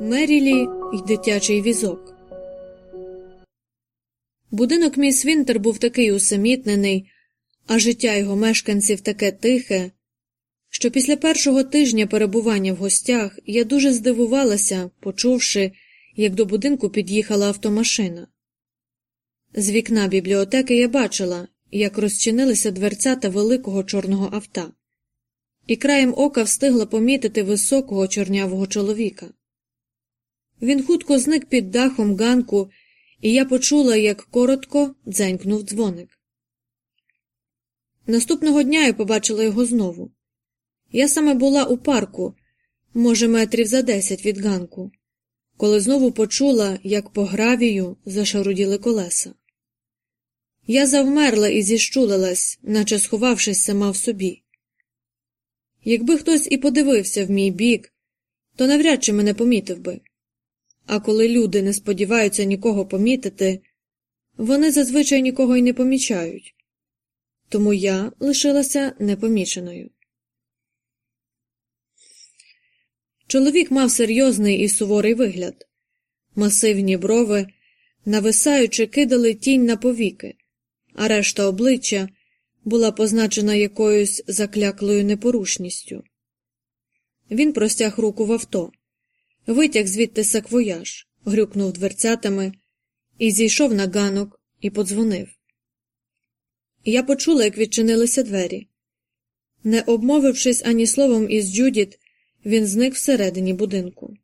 Мерілі й дитячий візок. Будинок міс Вінтер був такий усамітнений, а життя його мешканців таке тихе, що після першого тижня перебування в гостях я дуже здивувалася, почувши, як до будинку під'їхала автомашина. З вікна бібліотеки я бачила, як розчинилися дверцята великого чорного авто, і краєм ока встигла помітити високого чорнявого чоловіка. Він хутко зник під дахом ганку, і я почула, як коротко дзенькнув дзвоник. Наступного дня я побачила його знову. Я саме була у парку, може, метрів за десять від ганку, коли знову почула, як по гравію зашаруділи колеса. Я завмерла і зіщулилась, наче сховавшись сама в собі. Якби хтось і подивився в мій бік, то навряд чи мене помітив би. А коли люди не сподіваються нікого помітити, вони зазвичай нікого й не помічають. Тому я лишилася непоміченою. Чоловік мав серйозний і суворий вигляд. Масивні брови, нависаючи, кидали тінь на повіки, а решта обличчя була позначена якоюсь закляклою непорушністю. Він простяг руку в авто, витяг звідти саквояж, грюкнув дверцятами і зійшов на ганок і подзвонив. Я почула, як відчинилися двері. Не обмовившись ані словом із Джудіт, він зник всередині будинку.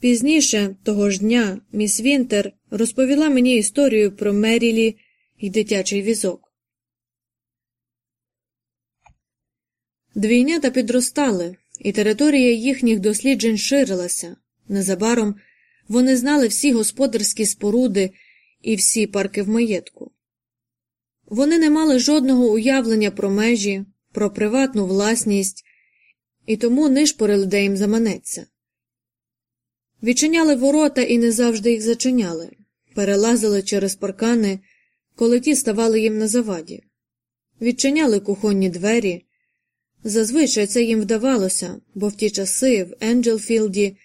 Пізніше того ж дня міс Вінтер розповіла мені історію про Мерілі і дитячий візок. Двійнята підростали, і територія їхніх досліджень ширилася. Незабаром вони знали всі господарські споруди і всі парки в маєтку. Вони не мали жодного уявлення про межі, про приватну власність і тому нишпорили, де їм заманеться. Відчиняли ворота і не завжди їх зачиняли, перелазили через паркани, коли ті ставали їм на заваді, відчиняли кухонні двері. Зазвичай це їм вдавалося, бо в ті часи в Енджелфілді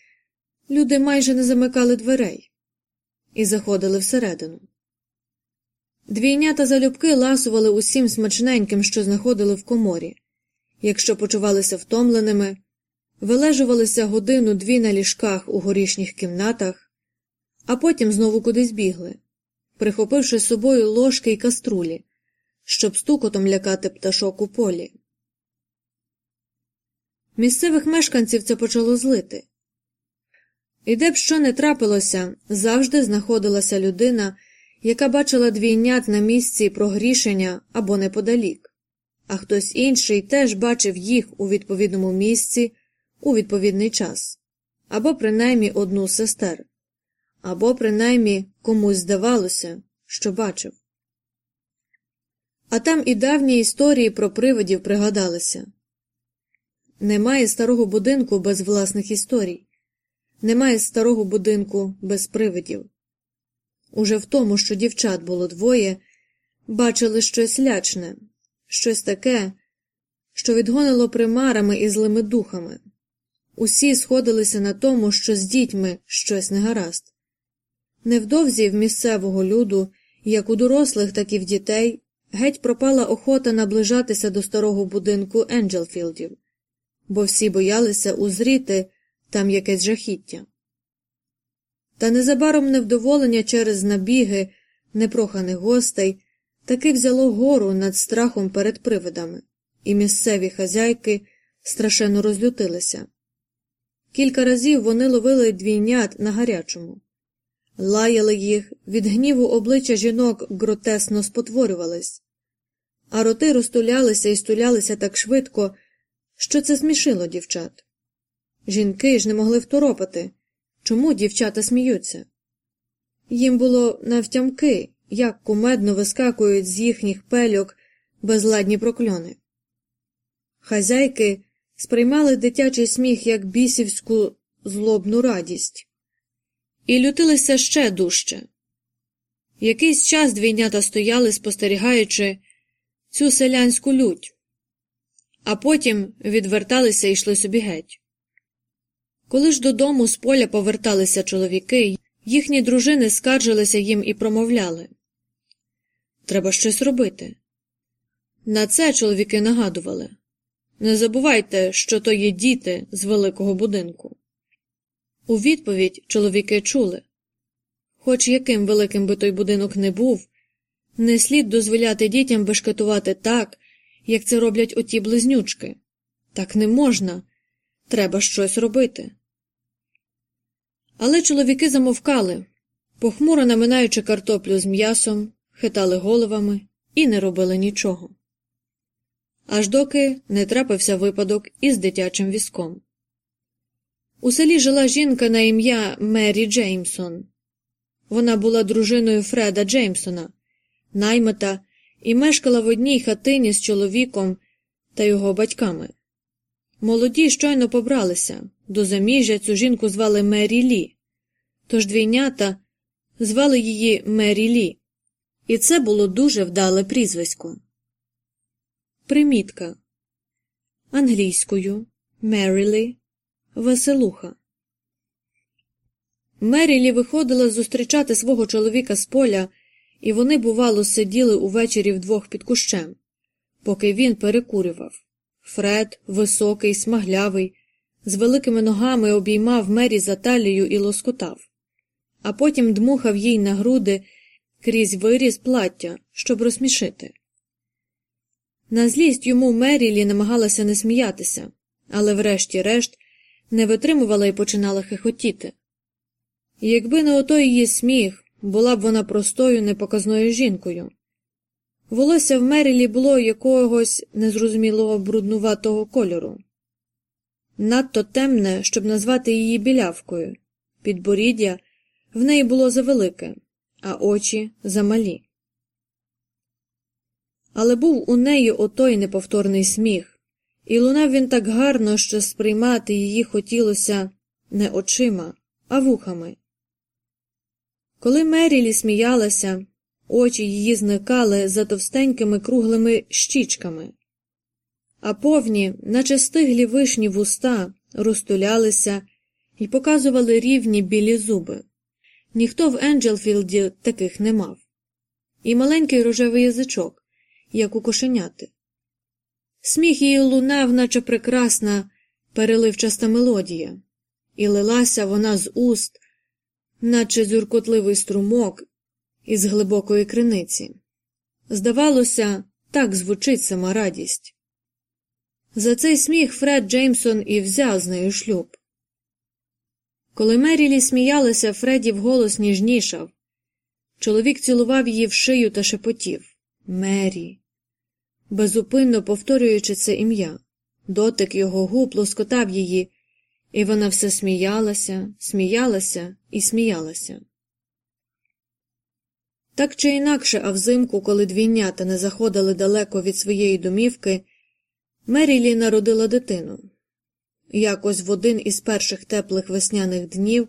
люди майже не замикали дверей і заходили всередину. Двійнята залюбки ласували усім смачненьким, що знаходили в коморі, якщо почувалися втомленими, вилежувалися годину дві на ліжках у горішніх кімнатах, а потім знову кудись бігли, прихопивши з собою ложки й каструлі, щоб стукотом лякати пташок у полі. Місцевих мешканців це почало злити. І де б що не трапилося, завжди знаходилася людина, яка бачила двійнят на місці прогрішення або неподалік, а хтось інший теж бачив їх у відповідному місці у відповідний час, або принаймні одну з сестер, або принаймні комусь здавалося, що бачив. А там і давні історії про привидів пригадалися. Немає старого будинку без власних історій, немає старого будинку без привидів. Уже в тому, що дівчат було двоє, бачили щось лячне, щось таке, що відгонило примарами і злими духами. Усі сходилися на тому, що з дітьми щось негаразд. Невдовзі в місцевого люду, як у дорослих, так і в дітей, геть пропала охота наближатися до старого будинку Енджелфілдів бо всі боялися узріти там якесь жахіття. Та незабаром невдоволення через набіги непроханих гостей таки взяло гору над страхом перед привидами, і місцеві хазяйки страшенно розлютилися. Кілька разів вони ловили двійнят на гарячому, лаяли їх, від гніву обличчя жінок гротесно спотворювались, а роти розтулялися і стулялися так швидко, що це змішило дівчат. Жінки ж не могли второпати. Чому дівчата сміються? Їм було навтямки, як кумедно вискакують з їхніх пельок безладні прокльони. Хазяйки сприймали дитячий сміх як бісівську злобну радість і лютилися ще дужче. Якийсь час двійнята стояли, спостерігаючи цю селянську лють, а потім відверталися і йшли собі геть. Коли ж додому з поля поверталися чоловіки, їхні дружини скаржилися їм і промовляли Треба щось робити. На це чоловіки нагадували Не забувайте, що то є діти з великого будинку. У відповідь чоловіки чули Хоч яким великим би той будинок не був, не слід дозволяти дітям бешкетувати так, як це роблять оті близнючки. Так не можна. Треба щось робити. Але чоловіки замовкали, похмуро наминаючи картоплю з м'ясом, хитали головами і не робили нічого. Аж доки не трапився випадок із дитячим візком. У селі жила жінка на ім'я Мері Джеймсон. Вона була дружиною Фреда Джеймсона, наймита, і мешкала в одній хатині з чоловіком та його батьками. Молоді щойно побралися. До заміжжя цю жінку звали Мері Лі, тож двійнята звали її Мері Лі, і це було дуже вдале прізвисько. Примітка англійською Мерілі Веселуха. Мерілі виходила зустрічати свого чоловіка з поля, і вони, бувало, сиділи увечері вдвох під кущем, поки він перекурював. Фред, високий, смаглявий, з великими ногами обіймав мері за талію і лоскотав, а потім дмухав їй на груди крізь виріз плаття, щоб розсмішити. На злість йому Мерілі намагалася не сміятися, але врешті-решт не витримувала і починала хихотіти. Якби не ото її сміх, була б вона простою непоказною жінкою. Волосся в Мерілі було якогось незрозумілого бруднуватого кольору, надто темне, щоб назвати її білявкою, підборіддя в неї було завелике, а очі замалі. Але був у неї отой неповторний сміх, і лунав він так гарно, що сприймати її хотілося не очима, а вухами. Коли Мерілі сміялася, очі її зникали за товстенькими круглими щічками, а повні, наче стиглі вишні вуста, розтулялися і показували рівні білі зуби. Ніхто в Енджелфілді таких не мав, і маленький рожевий язичок, як у кошеняти. Сміх її лунав, наче прекрасна, переливчаста мелодія, і лилася вона з уст наче зюркотливий струмок із глибокої криниці. Здавалося, так звучить сама радість. За цей сміх Фред Джеймсон і взяв з нею шлюб. Коли Мерілі сміялася, Фредді вголос ніжнішав. Чоловік цілував її в шию та шепотів Мері, безупинно повторюючи це ім'я. Дотик його губ лоскотав її, і вона все сміялася, сміялася і сміялася. Так чи інакше, а взимку, коли двійнята не заходили далеко від своєї домівки, Мерілі народила дитину. Якось в один із перших теплих весняних днів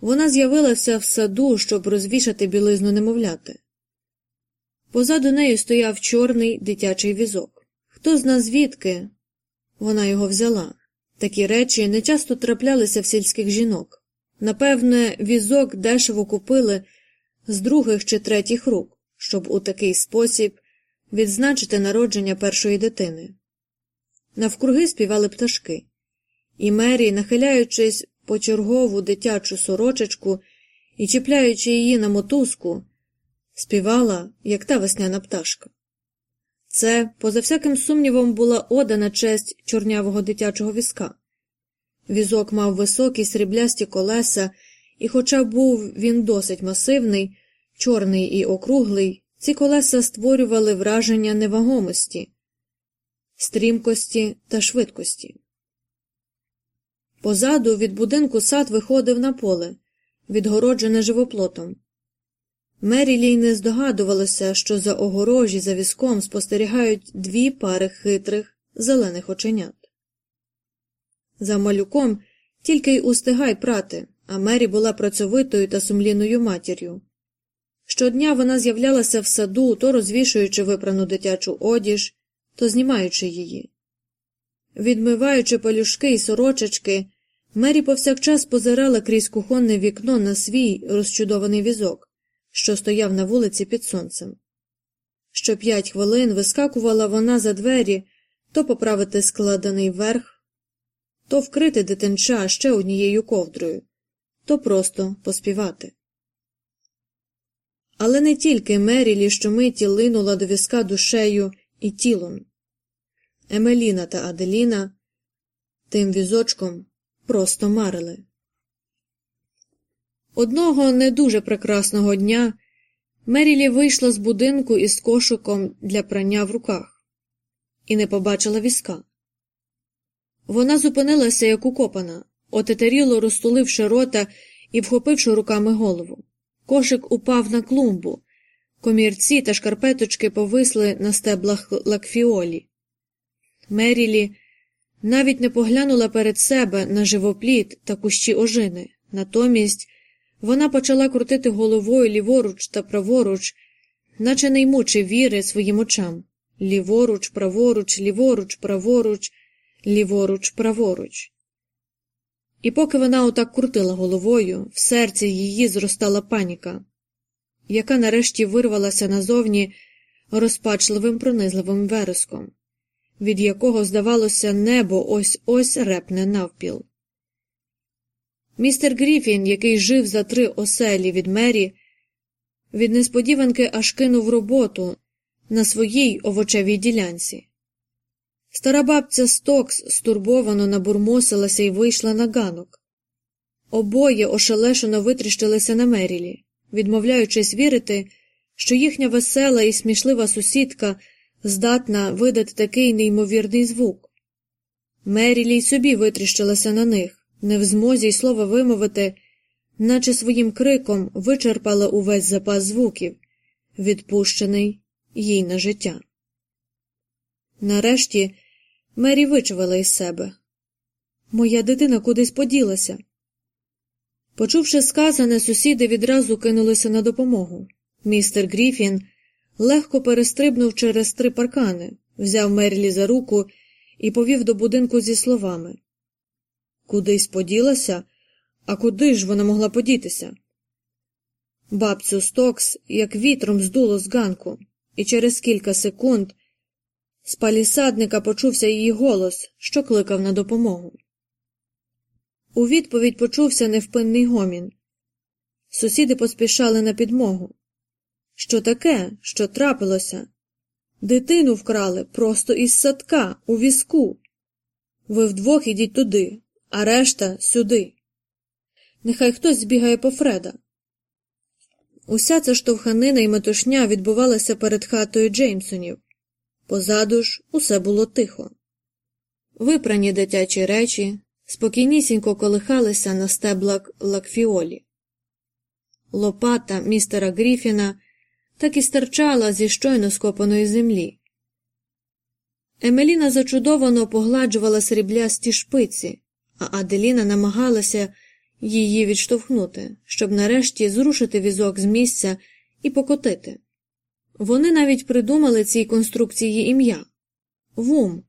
вона з'явилася в саду, щоб розвішати білизну немовляти. Позаду нею стояв чорний дитячий візок. Хто зна звідки вона його взяла? Такі речі не часто траплялися в сільських жінок. Напевне, візок дешево купили з других чи третіх рук, щоб у такий спосіб відзначити народження першої дитини. Навкруги співали пташки, і Мері, нахиляючись по чергову дитячу сорочечку і чіпляючи її на мотузку, співала, як та весняна пташка. Це, поза всяким сумнівом, була ода на честь чорнявого дитячого візка. Візок мав високі сріблясті колеса, і, хоча був він досить масивний, чорний і округлий, ці колеса створювали враження невагомості, стрімкості та швидкості. Позаду від будинку сад виходив на поле, відгороджене живоплотом. Мерілі не здогадувалося, що за огорожі за візком спостерігають дві пари хитрих зелених оченят. За малюком тільки й устигай прати, а Мері була працьовитою та сумлінною матір'ю. Щодня вона з'являлася в саду, то розвішуючи випрану дитячу одіж, то знімаючи її. Відмиваючи пелюшки і сорочечки, Мері повсякчас позирала крізь кухонне вікно на свій розчудований візок, що стояв на вулиці під сонцем. Що п'ять хвилин вискакувала вона за двері то поправити складений верх, то вкрити дитинча ще однією ковдрою, то просто поспівати. Але не тільки Мерілі щомиті линула до візка душею і тілом. Емеліна та Аделіна тим візочком просто марили. Одного не дуже прекрасного дня Мерілі вийшла з будинку із кошиком для прання в руках і не побачила візка. Вона зупинилася, як укопана, отетеріло розтуливши рота і вхопивши руками голову. Кошик упав на клумбу, комірці та шкарпеточки повисли на стеблах лакфіолі. Мерілі навіть не поглянула перед себе на живопліт та кущі ожини. Натомість вона почала крутити головою ліворуч та праворуч, наче не ймучи віри своїм очам ліворуч, праворуч, ліворуч, праворуч, ліворуч, праворуч. І поки вона отак крутила головою, в серці її зростала паніка, яка нарешті вирвалася назовні розпачливим пронизливим вереском від якого, здавалося, небо ось ось репне навпіл. Містер Гріфін, який жив за три оселі від мері, від несподіванки аж кинув роботу на своїй овочевій ділянці. Стара бабця Стокс стурбовано набурмосилася і вийшла на ганок. Обоє ошелешено витріщилися на Мерілі, відмовляючись вірити, що їхня весела і смішлива сусідка здатна видати такий неймовірний звук. Мерілі й собі витріщилася на них, не в змозі й слова вимовити, наче своїм криком вичерпала увесь запас звуків, відпущений їй на життя. Нарешті Мері вичувала із себе Моя дитина кудись поділася. Почувши сказане, сусіди відразу кинулися на допомогу. Містер Гріфін легко перестрибнув через три паркани, взяв Мерлі за руку і повів до будинку зі словами Кудись поділася? А куди ж вона могла подітися? Бабцю Стокс, як вітром здуло з ганку, і через кілька секунд з палісадника почувся її голос, що кликав на допомогу. У відповідь почувся невпинний гомін. Сусіди поспішали на підмогу. Що таке, що трапилося? Дитину вкрали просто із садка, у візку. Ви вдвох ідіть туди, а решта сюди. Нехай хтось збігає по Фреда. Уся ця штовханина і метушня відбувалася перед хатою Джеймсонів. Позаду ж усе було тихо. Випрані дитячі речі спокійнісінько колихалися на стеблах лакфіолі. Лопата містера Гріфіна так і стирчала зі щойно скопаної землі. Емеліна зачудовано погладжувала сріблясті шпиці, а Аделіна намагалася її відштовхнути, щоб нарешті зрушити візок з місця і покотити. Вони навіть придумали цій конструкції ім'я Вум,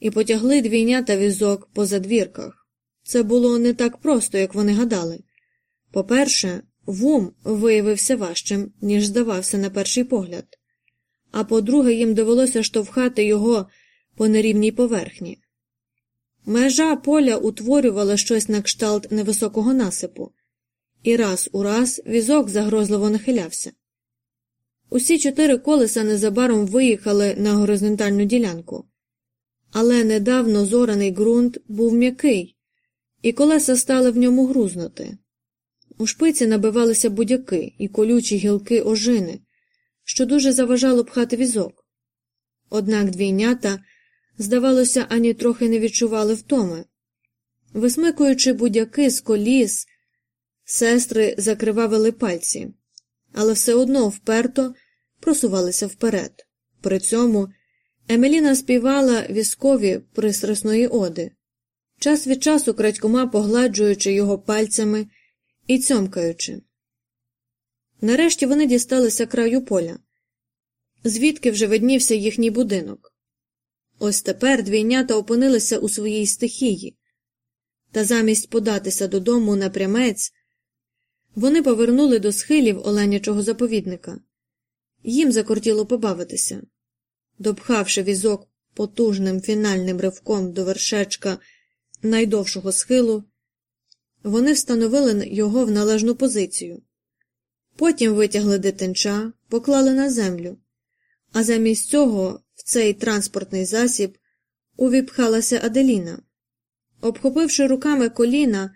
і потягли двійнята візок по задвірках. Це було не так просто, як вони гадали. По перше, Вум виявився важчим, ніж здавався на перший погляд, а по-друге, їм довелося штовхати його по нерівній поверхні. Межа поля утворювала щось на кшталт невисокого насипу, і раз у раз візок загрозливо нахилявся. Усі чотири колеса незабаром виїхали на горизонтальну ділянку, але недавно зораний ґрунт був м'який, і колеса стали в ньому грузнути. У шпиці набивалися будяки і колючі гілки ожини, що дуже заважало пхати візок. Однак двійнята, здавалося, ані трохи не відчували втоми. Висмикуючи будяки з коліс, сестри закривавили пальці, але все одно вперто просувалися вперед. При цьому Емеліна співала візкові пристрасної оди, час від часу крадькома погладжуючи його пальцями і цьомкаючи. Нарешті вони дісталися краю поля, звідки вже виднівся їхній будинок. Ось тепер двійнята опинилися у своїй стихії, та замість податися додому напрямець, вони повернули до схилів оленячого заповідника. Їм закортіло побавитися. Допхавши візок потужним фінальним ривком до вершечка найдовшого схилу, вони встановили його в належну позицію. Потім витягли дитинча, поклали на землю, а замість цього цей транспортний засіб увіпхалася Аделіна. Обхопивши руками коліна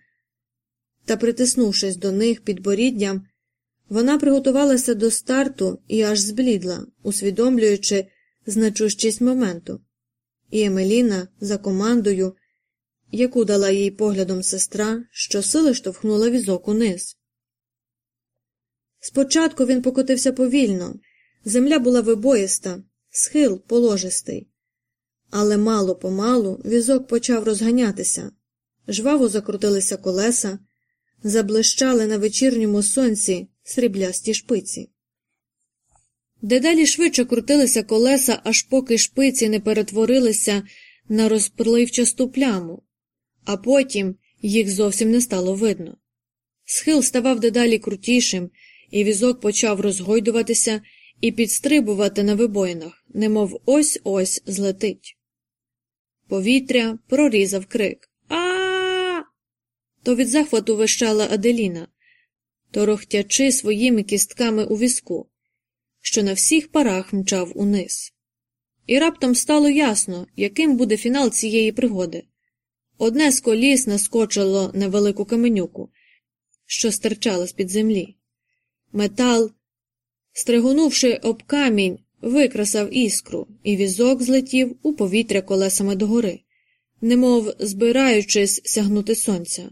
та притиснувшись до них підборіддям, вона приготувалася до старту і аж зблідла, усвідомлюючи значущість моменту. І Емеліна за командою, яку дала їй поглядом сестра, щосили штовхнула візок униз. Спочатку він покотився повільно, земля була вибоїста, схил положистий. Але мало помалу візок почав розганятися, жваво закрутилися колеса, заблищали на вечірньому сонці сріблясті шпиці. Дедалі швидше крутилися колеса, аж поки шпиці не перетворилися на розпливчасту пляму, а потім їх зовсім не стало видно. Схил ставав дедалі крутішим, і візок почав розгойдуватися і підстрибувати на вибоїнах, немов ось ось злетить. Повітря прорізав крик А. То від захвату вищала Аделіна, торохтячи своїми кістками у візку, що на всіх парах мчав униз. І раптом стало ясно, яким буде фінал цієї пригоди. Одне з коліс наскочило на велику каменюку, що стирчала з під землі. Метал, стригунувши об камінь, викрасав іскру, і візок злетів у повітря колесами догори, немов збираючись сягнути сонця.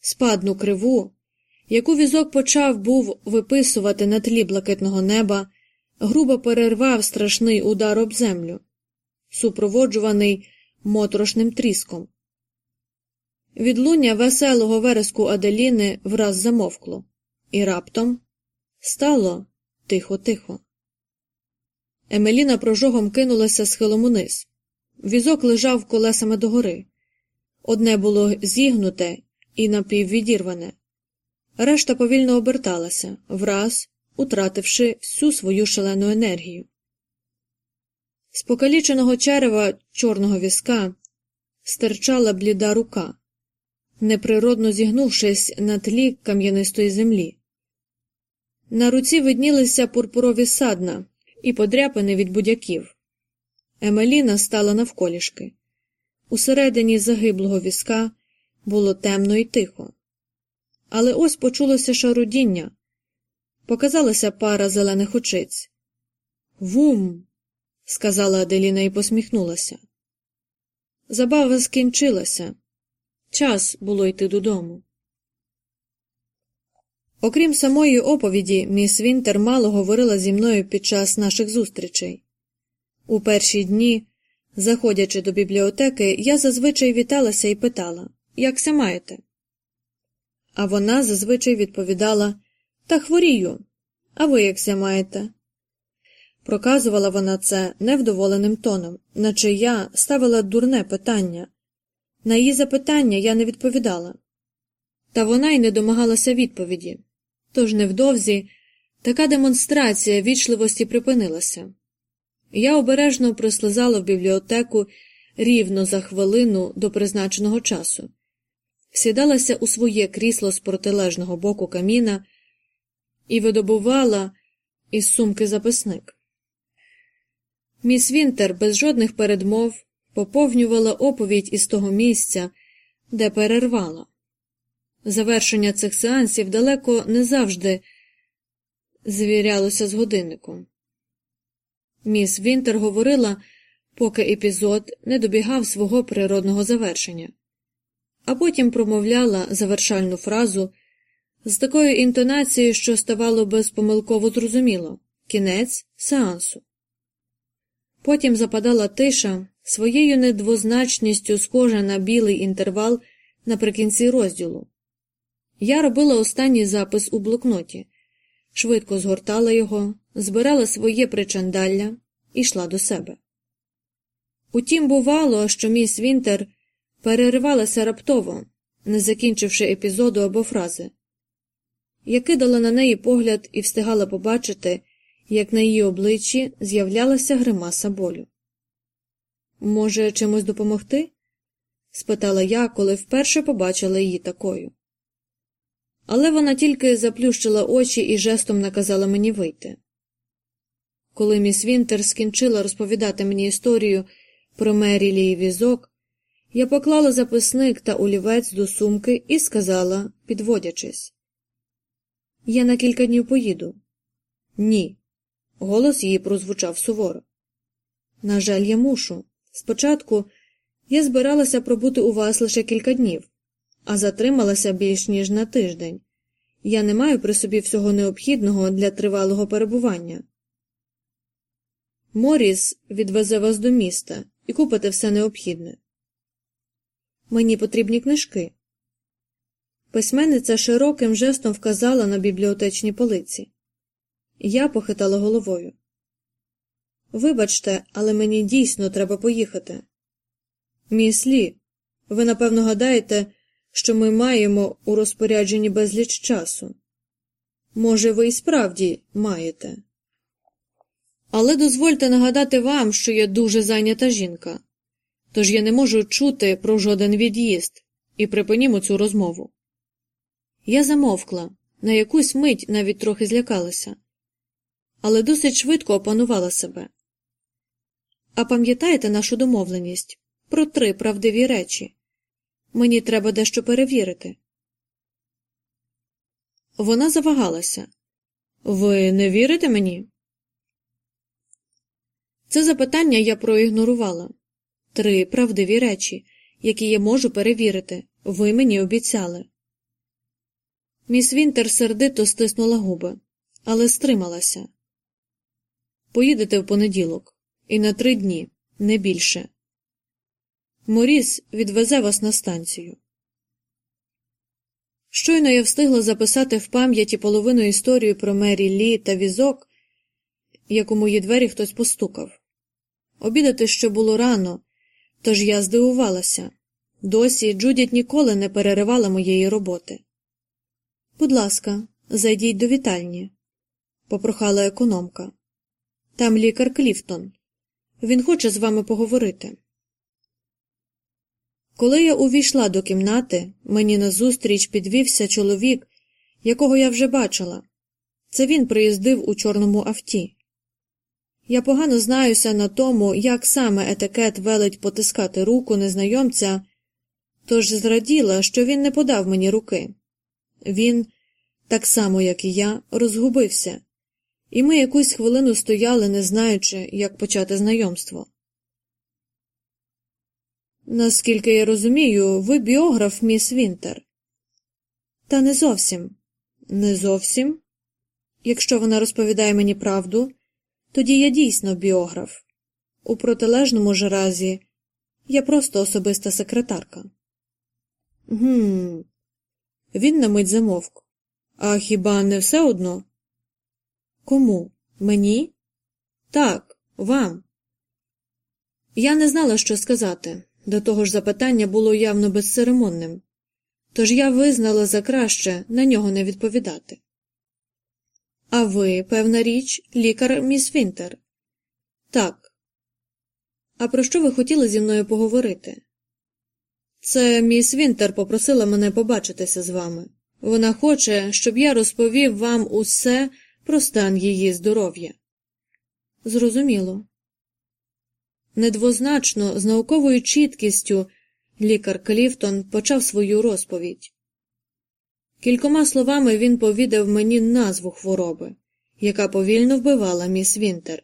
Спадну криву, яку візок почав був виписувати на тлі блакитного неба, грубо перервав страшний удар об землю, супроводжуваний моторошним тріском. Відлуння веселого вереску Аделіни враз замовкло, і раптом стало тихо-тихо. Емеліна прожогом кинулася схилом униз. Візок лежав колесами догори. Одне було зігнуте і напіввідірване, решта повільно оберталася, враз утративши всю свою шалену енергію. З покаліченого черева чорного візка стирчала бліда рука, неприродно зігнувшись на тлі кам'янистої землі. На руці виднілися пурпурові садна і подряпини від будяків. Емеліна стала навколішки. Усередині загиблого візка було темно і тихо. Але ось почулося шарудіння. Показалася пара зелених очиць. Вум, сказала Аделіна і посміхнулася. Забава скінчилася. Час було йти додому. Окрім самої оповіді, міс Вінтер мало говорила зі мною під час наших зустрічей. У перші дні, заходячи до бібліотеки, я зазвичай віталася і питала Якся маєте? А вона зазвичай відповідала Та хворію. А ви якся маєте? Проказувала вона це невдоволеним тоном, наче я ставила дурне питання. На її запитання я не відповідала. Та вона й не домагалася відповіді. Тож невдовзі така демонстрація вічливості припинилася. Я обережно прослизала в бібліотеку рівно за хвилину до призначеного часу, сідалася у своє крісло з протилежного боку каміна і видобувала із сумки записник. Міс Вінтер без жодних передмов поповнювала оповідь із того місця, де перервала. Завершення цих сеансів далеко не завжди звірялося з годинником. Міс Вінтер говорила, поки епізод не добігав свого природного завершення, а потім промовляла завершальну фразу з такою інтонацією, що ставало безпомилково зрозуміло кінець сеансу. Потім западала тиша своєю недвозначністю схожа на білий інтервал наприкінці розділу Я робила останній запис у блокноті, швидко згортала його, збирала своє причандалля і йшла до себе. Утім, бувало, що міс Вінтер переривалася раптово, не закінчивши епізоду або фрази. Я кидала на неї погляд і встигала побачити, як на її обличчі з'являлася гримаса болю. Може, чимось допомогти? спитала я, коли вперше побачила її такою. Але вона тільки заплющила очі і жестом наказала мені вийти. Коли міс Вінтер скінчила розповідати мені історію про Мерілі і візок, я поклала записник та олівець до сумки і сказала, підводячись Я на кілька днів поїду. Ні. Голос її прозвучав суворо. На жаль, я мушу. Спочатку я збиралася пробути у вас лише кілька днів, а затрималася більш ніж на тиждень. Я не маю при собі всього необхідного для тривалого перебування. Моріс відвезе вас до міста і купите все необхідне. Мені потрібні книжки. Письменниця широким жестом вказала на бібліотечні полиці. Я похитала головою. Вибачте, але мені дійсно треба поїхати. Міс Лі, ви напевно гадаєте, що ми маємо у розпорядженні безліч часу. Може, ви і справді маєте. Але дозвольте нагадати вам, що я дуже зайнята жінка, тож я не можу чути про жоден від'їзд і припинімо цю розмову. Я замовкла, на якусь мить навіть трохи злякалася, але досить швидко опанувала себе. А пам'ятаєте нашу домовленість про три правдиві речі? Мені треба дещо перевірити. Вона завагалася. Ви не вірите мені? Це запитання я проігнорувала три правдиві речі, які я можу перевірити. Ви мені обіцяли. Міс Вінтер сердито стиснула губи, але стрималася. Поїдете в понеділок, і на три дні, не більше. Моріс відвезе вас на станцію. Щойно я встигла записати в пам'яті половину історії про Мері Лі та візок, як у мої двері хтось постукав. Обідати ще було рано, тож я здивувалася. Досі Джудіт ніколи не переривала моєї роботи. Будь ласка, зайдіть до вітальні, попрохала економка. Там лікар Кліфтон. Він хоче з вами поговорити. Коли я увійшла до кімнати, мені назустріч підвівся чоловік, якого я вже бачила. Це він приїздив у чорному авті. Я погано знаюся на тому, як саме етикет велить потискати руку незнайомця, тож зраділа, що він не подав мені руки. Він, так само як і я, розгубився, і ми якусь хвилину стояли, не знаючи, як почати знайомство. Наскільки я розумію, ви біограф міс Вінтер. Та не зовсім. Не зовсім. Якщо вона розповідає мені правду, тоді я дійсно біограф. У протилежному ж разі я просто особиста секретарка. Гм. Він на мить замовк. А хіба не все одно? Кому? Мені? Так, вам. Я не знала, що сказати. До того ж запитання було явно безцеремонним, тож я визнала за краще на нього не відповідати. А ви, певна річ, лікар міс Вінтер? Так. А про що ви хотіли зі мною поговорити? Це міс Вінтер попросила мене побачитися з вами. Вона хоче, щоб я розповів вам усе про стан її здоров'я. Зрозуміло. Недвозначно, з науковою чіткістю лікар Кліфтон почав свою розповідь. Кількома словами він повідав мені назву хвороби, яка повільно вбивала міс Вінтер,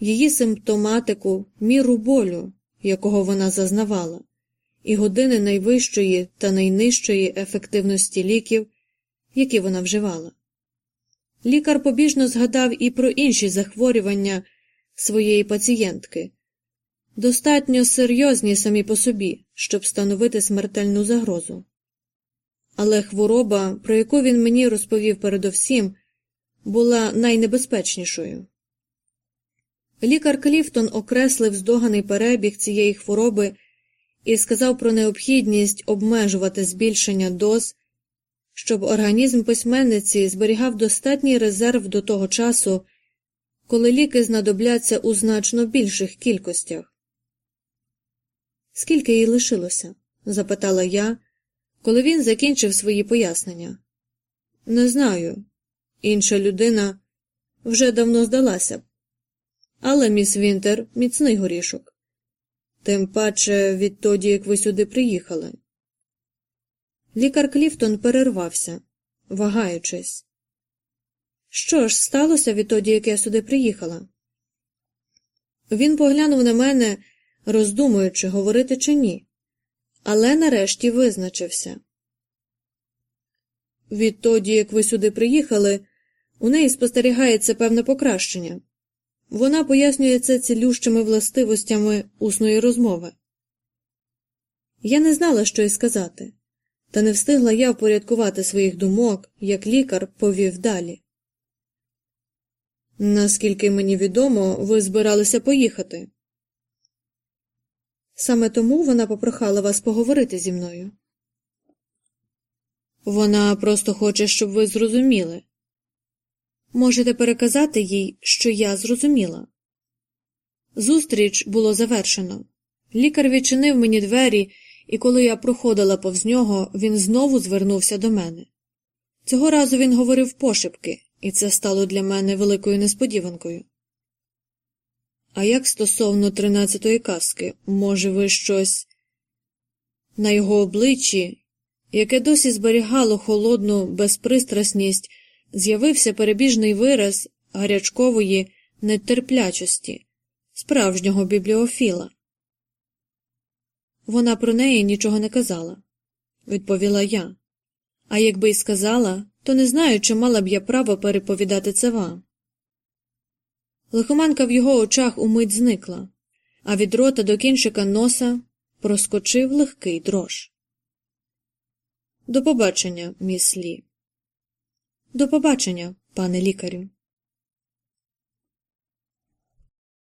її симптоматику, міру болю, якого вона зазнавала, і години найвищої та найнижчої ефективності ліків, які вона вживала. Лікар побіжно згадав і про інші захворювання своєї пацієнтки, достатньо серйозні самі по собі, щоб становити смертельну загрозу. але хвороба, про яку він мені розповів передовсім, була найнебезпечнішою. Лікар Кліфтон окреслив здоганий перебіг цієї хвороби і сказав про необхідність обмежувати збільшення доз, щоб організм письменниці зберігав достатній резерв до того часу, коли ліки знадобляться у значно більших кількостях. Скільки їй лишилося? запитала я, коли він закінчив свої пояснення. Не знаю. Інша людина вже давно здалася б. Але міс Вінтер міцний горішок. Тим паче відтоді, як ви сюди приїхали. Лікар Кліфтон перервався, вагаючись. Що ж сталося відтоді, як я сюди приїхала? Він поглянув на мене, роздумуючи, говорити чи ні, але нарешті визначився. Відтоді, як ви сюди приїхали, у неї спостерігається певне покращення. Вона пояснює це цілющими властивостями усної розмови. Я не знала, що й сказати, та не встигла я впорядкувати своїх думок, як лікар повів далі. Наскільки мені відомо, ви збиралися поїхати. Саме тому вона попрохала вас поговорити зі мною. Вона просто хоче, щоб ви зрозуміли. Можете переказати їй, що я зрозуміла. Зустріч було завершено. Лікар відчинив мені двері, і коли я проходила повз нього, він знову звернувся до мене. Цього разу він говорив пошепки, і це стало для мене великою несподіванкою. А як стосовно тринадцятої казки, може, ви щось на його обличчі, яке досі зберігало холодну безпристрасність, з'явився перебіжний вираз гарячкової нетерплячості, справжнього бібліофіла. Вона про неї нічого не казала, відповіла я. А якби й сказала, то не знаю, чи мала б я право переповідати це вам. Лихоманка в його очах умить зникла, а від рота до кінчика носа проскочив легкий дрож. До побачення, міс Лі. До побачення, пане лікарю.